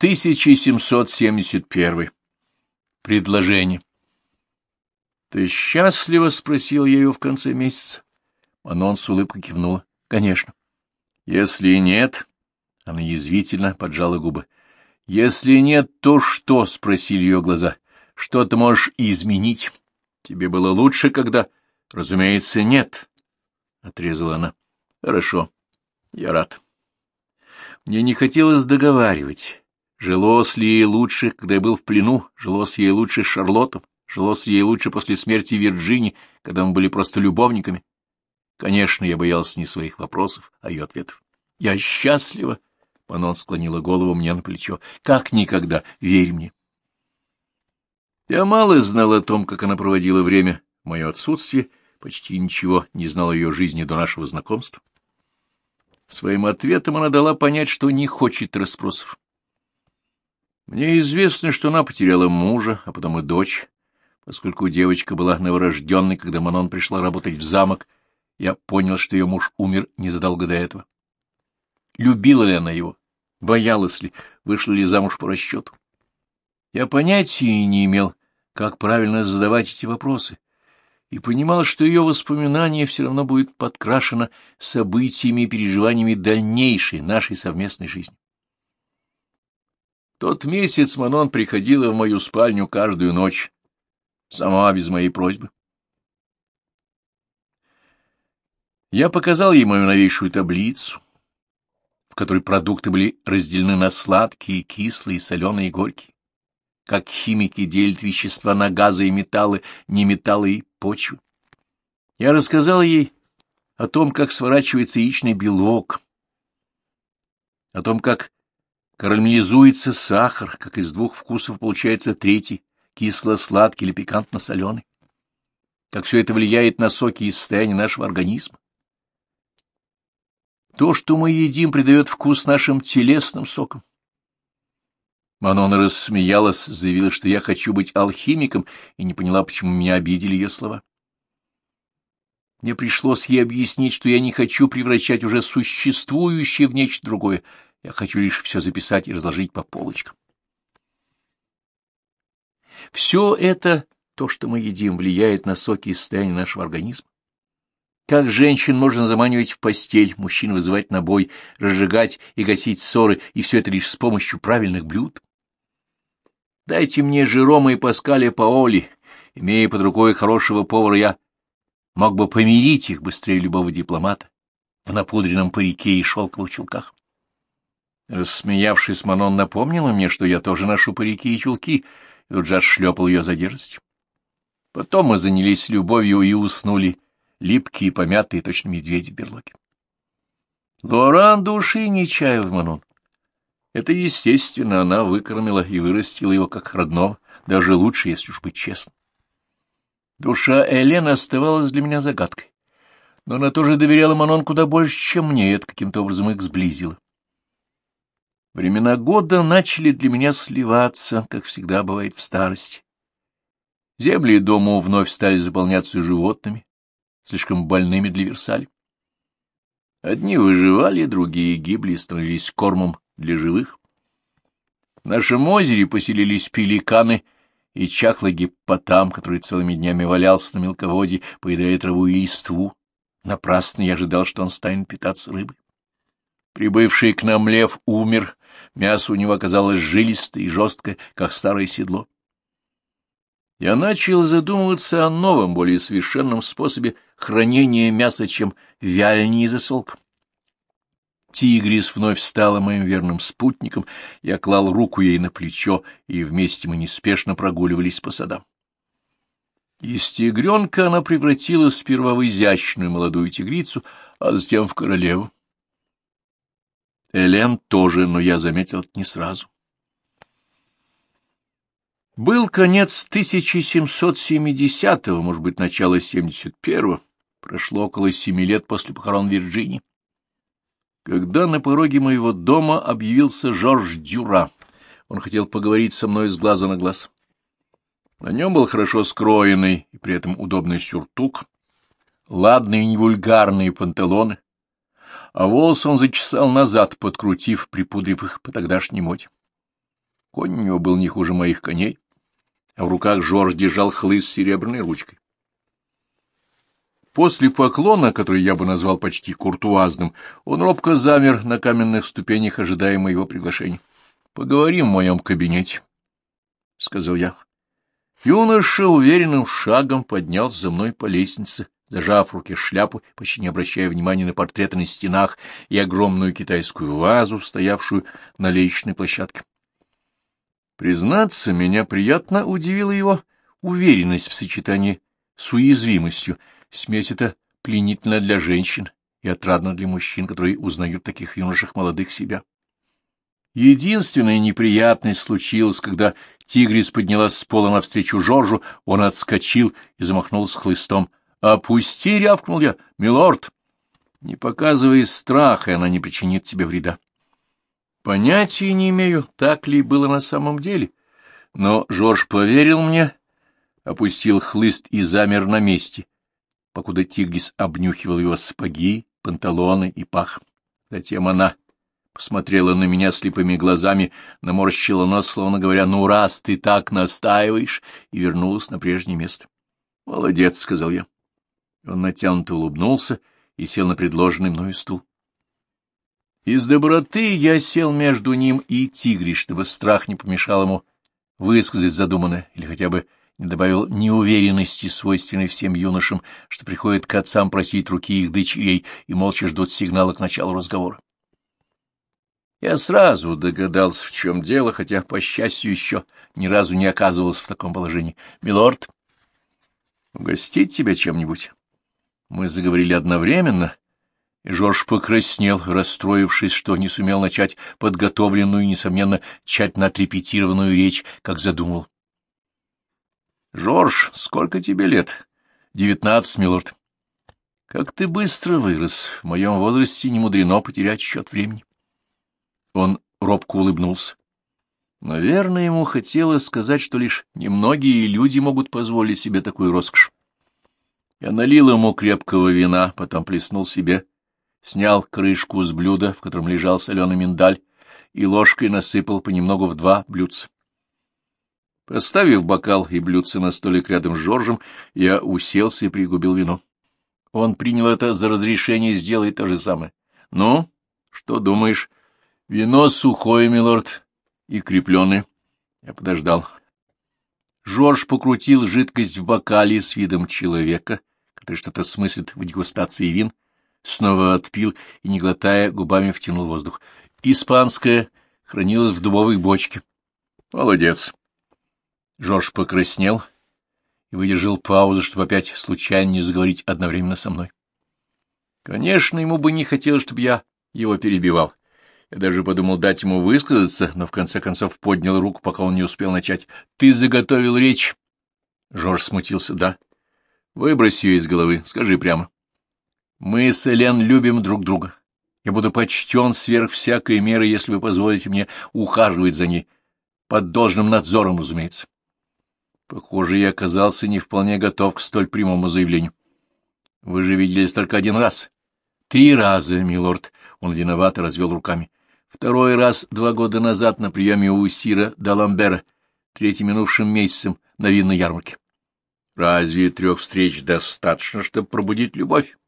1771. Предложение. «Ты счастлива?» — спросил я ее в конце месяца. Манон с улыбкой кивнула. «Конечно». «Если нет...» — она язвительно поджала губы. «Если нет, то что?» — спросили ее глаза. «Что ты можешь изменить? Тебе было лучше, когда...» «Разумеется, нет», — отрезала она. «Хорошо, я рад». Мне не хотелось договаривать. Жилось ли ей лучше, когда я был в плену, жилось ей лучше с Шарлоттом, жилось ей лучше после смерти Вирджини, когда мы были просто любовниками. Конечно, я боялся не своих вопросов, а ее ответов. «Я счастлива», — Манон склонила голову мне на плечо, — «как никогда, верь мне». Я мало знал о том, как она проводила время в мое отсутствие, почти ничего не знал о ее жизни до нашего знакомства. Своим ответом она дала понять, что не хочет расспросов. Мне известно, что она потеряла мужа, а потом и дочь. Поскольку девочка была новорожденной, когда Манон пришла работать в замок, я понял, что ее муж умер незадолго до этого. Любила ли она его? Боялась ли? Вышла ли замуж по расчету? Я понятия не имел, как правильно задавать эти вопросы и понимал, что ее воспоминание все равно будет подкрашено событиями и переживаниями дальнейшей нашей совместной жизни. Тот месяц Манон приходила в мою спальню каждую ночь, сама без моей просьбы. Я показал ей мою новейшую таблицу, в которой продукты были разделены на сладкие, кислые, соленые и горькие как химики делят вещества на газы и металлы, не металлы и почвы. Я рассказал ей о том, как сворачивается яичный белок, о том, как карамелизуется сахар, как из двух вкусов получается третий, кисло-сладкий или пикантно-соленый, как все это влияет на соки и состояние нашего организма. То, что мы едим, придает вкус нашим телесным сокам. Манона рассмеялась, заявила, что я хочу быть алхимиком, и не поняла, почему меня обидели ее слова. Мне пришлось ей объяснить, что я не хочу превращать уже существующее в нечто другое. Я хочу лишь все записать и разложить по полочкам. Все это, то, что мы едим, влияет на соки и состояние нашего организма. Как женщин можно заманивать в постель, мужчин вызывать на бой, разжигать и гасить ссоры, и все это лишь с помощью правильных блюд. Дайте мне Жерома и Паскаля Паоли. Имея под рукой хорошего повара, я мог бы помирить их быстрее любого дипломата в напудренном парике и шелковых чулках. Рассмеявшись, Манон напомнила мне, что я тоже ношу парики и чулки, и тут же отшлепал ее за дерзость. Потом мы занялись любовью и уснули, липкие, помятые, точно медведи в берлоге. Лоран души не чаял Манон. Это естественно, она выкормила и вырастила его как родного, даже лучше, если уж быть честным. Душа Элен оставалась для меня загадкой, но она тоже доверяла Манон куда больше, чем мне, и это каким-то образом их сблизило. Времена года начали для меня сливаться, как всегда бывает в старости. Земли дома вновь стали заполняться животными, слишком больными для Версаля. Одни выживали, другие гибли и становились кормом для живых. В нашем озере поселились пеликаны и чахлый гиппотам, который целыми днями валялся на мелководье, поедая траву и листву. Напрасно я ожидал, что он станет питаться рыбой. Прибывший к нам лев умер, мясо у него оказалось жилистое и жесткое, как старое седло. Я начал задумываться о новом, более совершенном способе хранения мяса, чем вяление и засолка. Тигрис вновь стала моим верным спутником, я клал руку ей на плечо, и вместе мы неспешно прогуливались по садам. Из тигренка она превратилась сперва в изящную молодую тигрицу, а затем в королеву. Элен тоже, но я заметил это не сразу. Был конец 1770-го, может быть, начало 71-го. Прошло около семи лет после похорон Вирджинии когда на пороге моего дома объявился Жорж Дюра. Он хотел поговорить со мной с глазу на глаз. На нем был хорошо скроенный и при этом удобный сюртук, ладные невульгарные панталоны, а волосы он зачесал назад, подкрутив, припудрив их по тогдашней моде. Конь у него был не хуже моих коней, а в руках Жорж держал хлыст с серебряной ручкой. После поклона, который я бы назвал почти куртуазным, он робко замер на каменных ступенях, ожидая моего приглашения. — Поговорим в моем кабинете, — сказал я. Юноша уверенным шагом поднялся за мной по лестнице, зажав в руке шляпу, почти не обращая внимания на портреты на стенах и огромную китайскую вазу, стоявшую на лестничной площадке. Признаться, меня приятно удивила его уверенность в сочетании с уязвимостью. Смесь эта пленительна для женщин и отрадна для мужчин, которые узнают таких юношах молодых себя. Единственная неприятность случилась, когда тигрис поднялась с пола навстречу Жоржу, он отскочил и замахнулся хлыстом. «Опусти!» — рявкнул я. «Милорд!» «Не показывай страха, она не причинит тебе вреда». Понятия не имею, так ли было на самом деле, но Жорж поверил мне, опустил хлыст и замер на месте, покуда тигрис обнюхивал его сапоги, панталоны и пах. Затем она посмотрела на меня слепыми глазами, наморщила нос, словно говоря, «Ну, раз ты так настаиваешь», и вернулась на прежнее место. «Молодец», — сказал я. Он натянуто улыбнулся и сел на предложенный мною стул. Из доброты я сел между ним и тигри, чтобы страх не помешал ему высказать задуманное или хотя бы не добавил неуверенности, свойственной всем юношам, что приходят к отцам просить руки их дочерей и молча ждут сигнала к началу разговора. Я сразу догадался, в чем дело, хотя, по счастью, еще ни разу не оказывался в таком положении. «Милорд, угостить тебя чем-нибудь?» Мы заговорили одновременно, и Жорж покраснел, расстроившись, что не сумел начать подготовленную, несомненно, тщательно отрепетированную речь, как задумал. — Жорж, сколько тебе лет? — Девятнадцать, милорд. — Как ты быстро вырос. В моем возрасте не мудрено потерять счет времени. Он робко улыбнулся. Наверное, ему хотелось сказать, что лишь немногие люди могут позволить себе такую роскошь. Я налил ему крепкого вина, потом плеснул себе, снял крышку с блюда, в котором лежал соленый миндаль, и ложкой насыпал понемногу в два блюдца. Поставив бокал и блюдце на столик рядом с Жоржем, я уселся и пригубил вино. Он принял это за разрешение сделать то же самое. — Ну, что думаешь? — Вино сухое, милорд, и крепленое. Я подождал. Жорж покрутил жидкость в бокале с видом человека, который что-то смыслит в дегустации вин, снова отпил и, не глотая, губами втянул воздух. Испанское хранилось в дубовой бочке. Молодец. Жорж покраснел и выдержал паузу, чтобы опять случайно не заговорить одновременно со мной. Конечно, ему бы не хотелось, чтобы я его перебивал. Я даже подумал дать ему высказаться, но в конце концов поднял руку, пока он не успел начать. — Ты заготовил речь? Жорж смутился. — Да. Выбрось ее из головы, скажи прямо. Мы с Элен любим друг друга. Я буду почтен сверх всякой меры, если вы позволите мне ухаживать за ней. Под должным надзором, разумеется. Похоже, я оказался не вполне готов к столь прямому заявлению. Вы же виделись только один раз. Три раза, милорд. Он виновато развел руками. Второй раз два года назад на приеме у Сира Даламбера, третьим минувшим месяцем на винной ярмарке. Разве трех встреч достаточно, чтобы пробудить любовь?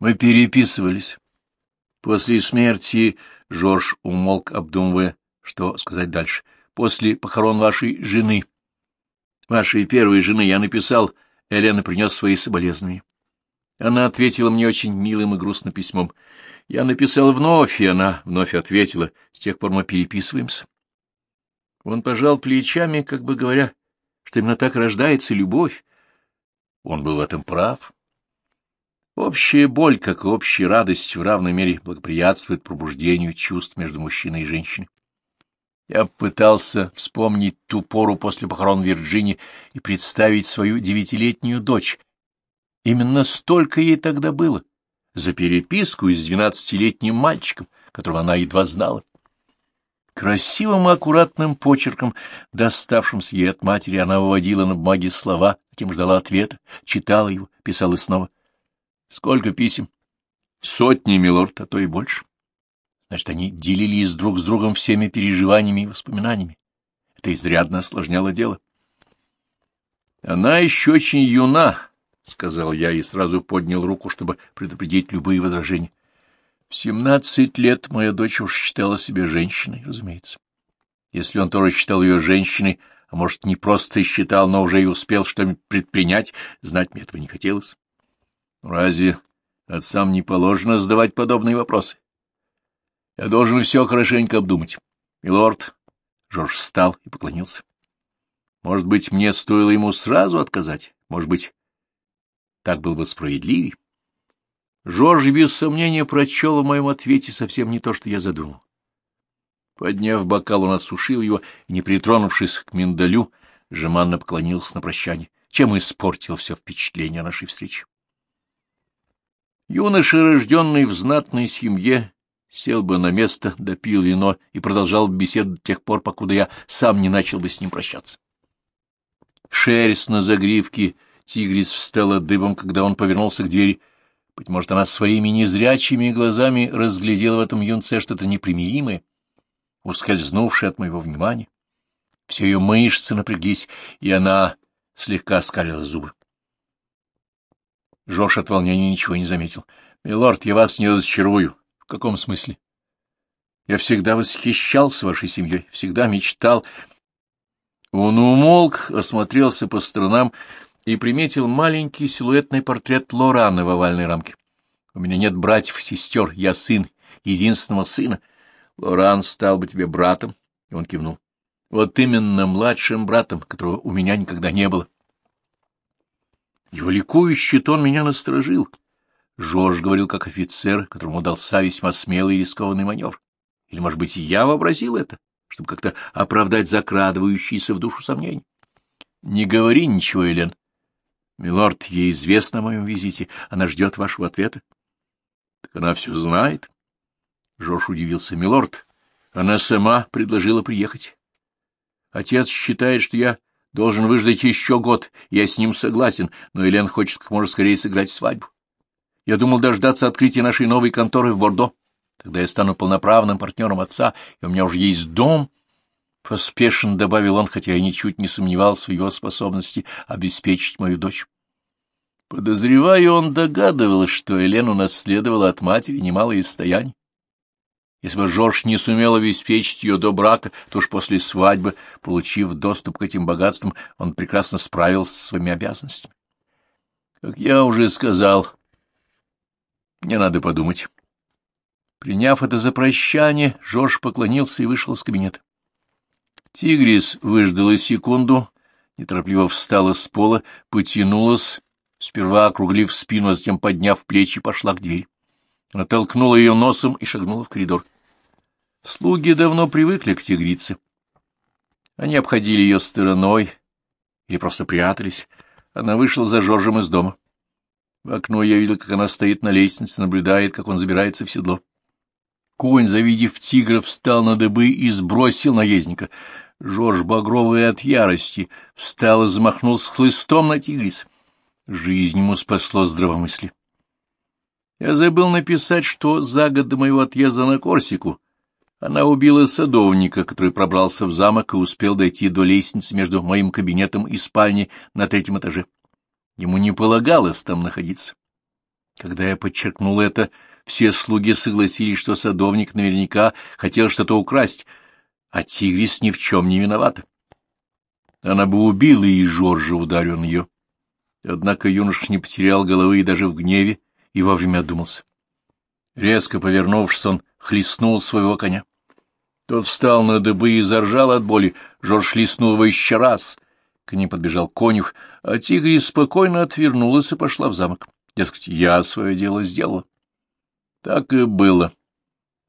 Мы переписывались. После смерти Жорж умолк, обдумывая, что сказать дальше. После похорон вашей жены, вашей первой жены, я написал, Елена принес свои соболезнования. Она ответила мне очень милым и грустным письмом. Я написал вновь, и она вновь ответила. С тех пор мы переписываемся. Он пожал плечами, как бы говоря, что именно так рождается любовь. Он был в этом прав. Общая боль, как и общая радость, в равной мере благоприятствует пробуждению чувств между мужчиной и женщиной. Я пытался вспомнить ту пору после похорон Вирджинии и представить свою девятилетнюю дочь. Именно столько ей тогда было, за переписку с двенадцатилетним мальчиком, которого она едва знала. Красивым и аккуратным почерком, доставшимся ей от матери, она выводила на бумаге слова, затем ждала ответа, читала его, писала снова. — Сколько писем? — Сотни, милорд, а то и больше. Значит, они делились друг с другом всеми переживаниями и воспоминаниями. Это изрядно осложняло дело. Она еще очень юна, — сказал я и сразу поднял руку, чтобы предупредить любые возражения. В семнадцать лет моя дочь уж считала себя женщиной, разумеется. Если он тоже считал ее женщиной, а может, не просто считал, но уже и успел что-нибудь предпринять, знать мне этого не хотелось. Разве отцам не положено задавать подобные вопросы? Я должен все хорошенько обдумать. Милорд, Жорж встал и поклонился. Может быть, мне стоило ему сразу отказать? Может быть, так было бы справедливее? Жорж без сомнения прочел в моем ответе совсем не то, что я задумал. Подняв бокал, он осушил его и, не притронувшись к миндалю, жеманно поклонился на прощание, чем испортил все впечатление нашей встрече. Юноша, рожденный в знатной семье, сел бы на место, допил вино и продолжал беседу до тех пор, покуда я сам не начал бы с ним прощаться. Шерсть на загривке тигрис встала дыбом, когда он повернулся к двери. Быть может, она своими незрячими глазами разглядела в этом юнце что-то непримиримое, ускользнувшее от моего внимания. Все ее мышцы напряглись, и она слегка скалила зубы. Жош от волнения ничего не заметил. — Милорд, я вас не разочарую. В каком смысле? Я всегда восхищался вашей семьей, всегда мечтал. Он умолк, осмотрелся по сторонам и приметил маленький силуэтный портрет Лораны в овальной рамке. У меня нет братьев и сестер, я сын, единственного сына. Лоран стал бы тебе братом, и он кивнул. Вот именно младшим братом, которого у меня никогда не было. Его ликующий тон меня насторожил. Жорж говорил как офицер, которому дался весьма смелый и рискованный маневр. Или, может быть, я вообразил это, чтобы как-то оправдать закрадывающиеся в душу сомнения. — Не говори ничего, Елен. — Милорд, ей известно о моем визите. Она ждет вашего ответа. — Так она все знает. Жорж удивился. — Милорд, она сама предложила приехать. Отец считает, что я должен выждать еще год, я с ним согласен, но Елен хочет как можно скорее сыграть свадьбу. Я думал дождаться открытия нашей новой конторы в Бордо. Тогда я стану полноправным партнером отца, и у меня уже есть дом. Поспешно добавил он, хотя я ничуть не сомневался в его способности обеспечить мою дочь. Подозреваю, он догадывался, что Елену наследовала от матери немалое состояние. Если бы Жорж не сумел обеспечить ее до брака, то уж после свадьбы, получив доступ к этим богатствам, он прекрасно справился со своими обязанностями. Как я уже сказал, мне надо подумать. Приняв это за прощание, Жорж поклонился и вышел из кабинета. Тигрис выждала секунду, неторопливо встала с пола, потянулась, сперва округлив спину, а затем, подняв плечи, пошла к двери. Она толкнула ее носом и шагнула в коридор. Слуги давно привыкли к тигрице. Они обходили ее стороной или просто прятались. Она вышла за Жоржем из дома. В окно я видел, как она стоит на лестнице, наблюдает, как он забирается в седло. Конь, завидев тигра, встал на дыбы и сбросил наездника. Жорж, багровый от ярости, встал и замахнулся хлыстом на тигрис. Жизнь ему спасло здравомыслие. Я забыл написать, что за год до моего отъезда на Корсику она убила садовника, который пробрался в замок и успел дойти до лестницы между моим кабинетом и спальней на третьем этаже. Ему не полагалось там находиться. Когда я подчеркнул это, все слуги согласились, что садовник наверняка хотел что-то украсть, а Тигрис ни в чем не виновата. Она бы убила и Жоржа, ударил ее. Однако юноша не потерял головы и даже в гневе, и вовремя одумался. Резко повернувшись, он хлестнул своего коня. Тот встал на дыбы и заржал от боли. Жорж листнул его еще раз. К ним подбежал конюх, а Тигри спокойно отвернулась и пошла в замок. Дескать, я свое дело сделала. Так и было.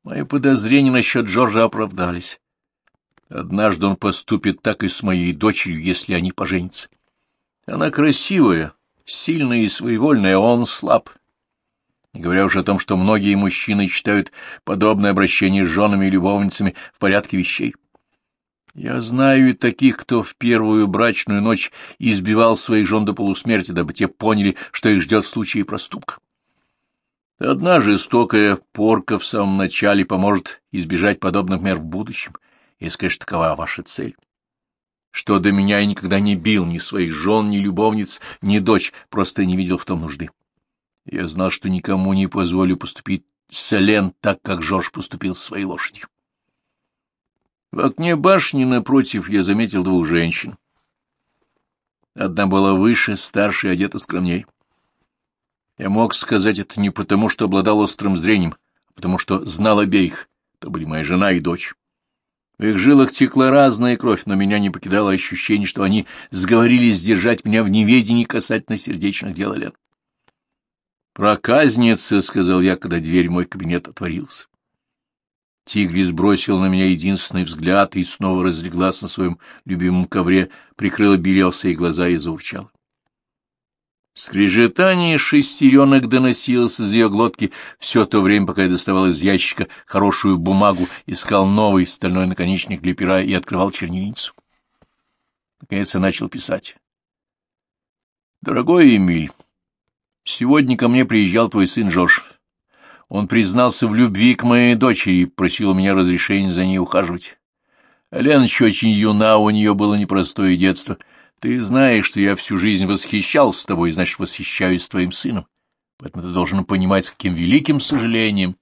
Мои подозрения насчет Джорджа оправдались. Однажды он поступит так и с моей дочерью, если они поженятся. Она красивая, сильная и своевольная, а он слаб. Не говоря уж о том, что многие мужчины считают подобное обращение с женами и любовницами в порядке вещей. Я знаю и таких, кто в первую брачную ночь избивал своих жен до полусмерти, дабы те поняли, что их ждет в случае проступка. Одна жестокая порка в самом начале поможет избежать подобных мер в будущем, если, конечно, такова ваша цель. Что до меня я никогда не бил ни своих жен, ни любовниц, ни дочь, просто не видел в том нужды. Я знал, что никому не позволю поступить с Элен так, как Жорж поступил с своей лошадью. В окне башни напротив я заметил двух женщин. Одна была выше, старше и одета скромней. Я мог сказать это не потому, что обладал острым зрением, а потому что знал обеих. Это были моя жена и дочь. В их жилах текла разная кровь, но меня не покидало ощущение, что они сговорились держать меня в неведении касательно сердечных дел Лен. «Проказница», — сказал я, когда дверь в мой кабинет отворилась. Тигри сбросил на меня единственный взгляд и снова разлеглась на своем любимом ковре, прикрыла белелся и глаза и заурчала. Скрежетание шестеренок доносилось из ее глотки все то время, пока я доставал из ящика хорошую бумагу, искал новый стальной наконечник для пера и открывал чернильницу. Наконец я начал писать. «Дорогой Эмиль, сегодня ко мне приезжал твой сын Жорж. Он признался в любви к моей дочери и просил у меня разрешения за ней ухаживать. Еще очень юна, у нее было непростое детство — ты знаешь, что я всю жизнь восхищался тобой, значит, восхищаюсь твоим сыном. Поэтому ты должен понимать, с каким великим сожалением